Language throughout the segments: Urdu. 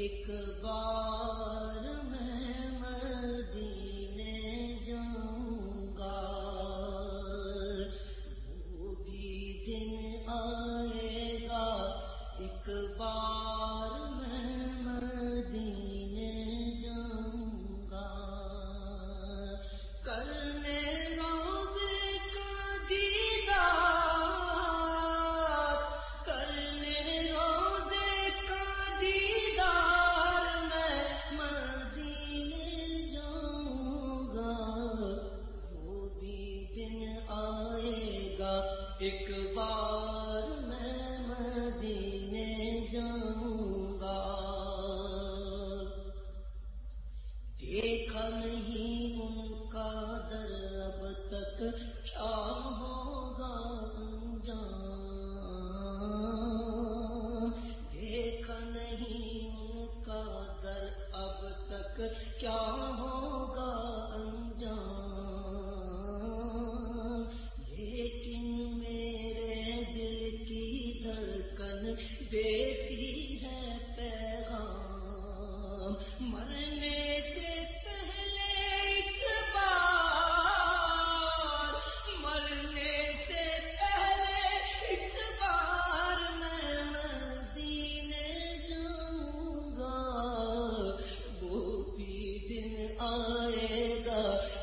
ایک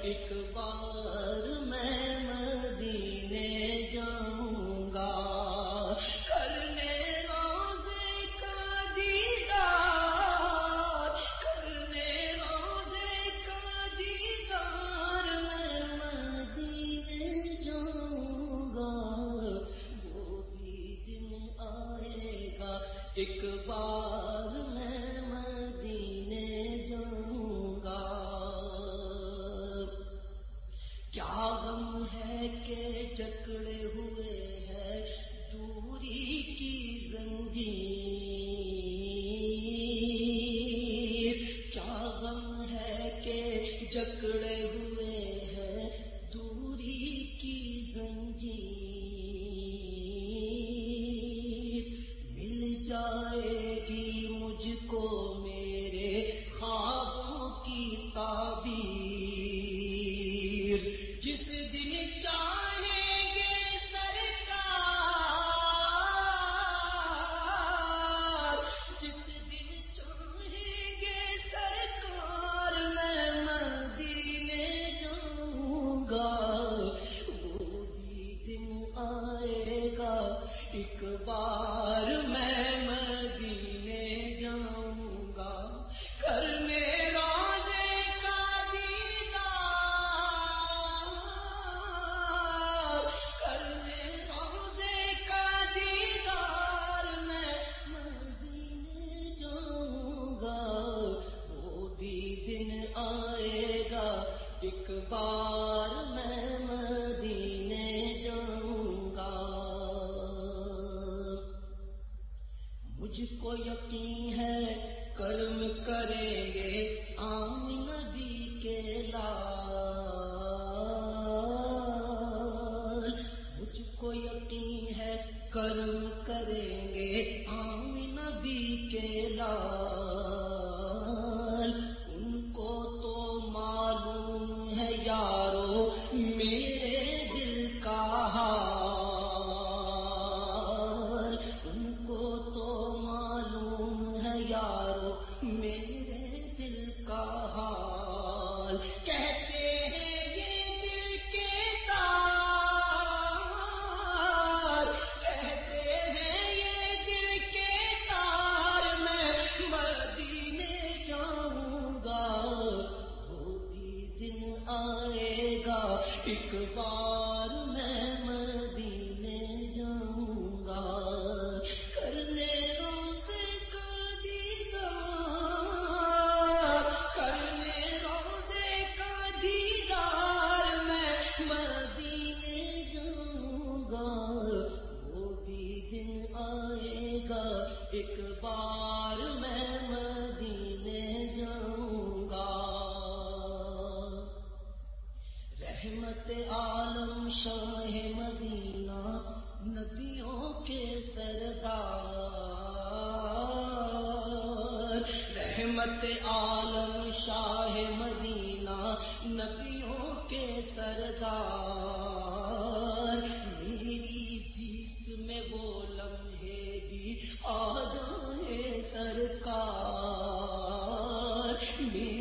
ایک بار ہے کہ جکڑے ہوئے ہیں دوری کی زنجیر۔ مل جائے گی مجھ کو میرے خوابوں کی اللہ بار میں مدینے جاؤں گا۔ کرنے روزے کا دیدار، کرنے روزے کا دیدار میں مدینے جاؤں گا۔ وہ بھی دن آئے گا، ایک بار شاہ مدینہ نبیوں کے سردار۔ رحمت عالم شاہ مدینہ نبیوں کے سردار۔ میری زیست میں وہ لمحے بھی آدھا ہے سرکار۔ میری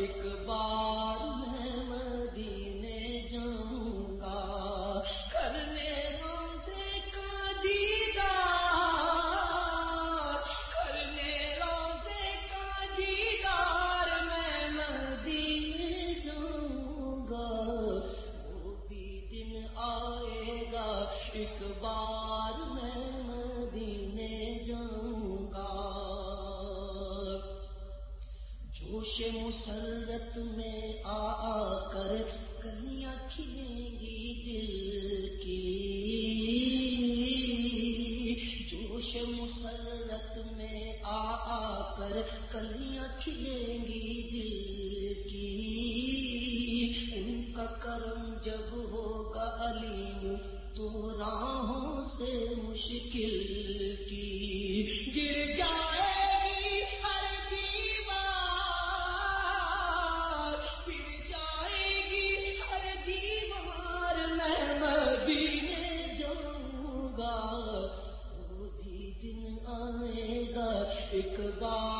اقبال جوش مسرت میں آ آ کر کلیاں کھلیں گی دل کی۔ جوش مسرت میں آ آ کر کلیاں کھلیں گی دل کی۔ ان کا کرم جب ہوگا علیم، تو راہوں سے مشکل کی۔ گر جائے ایک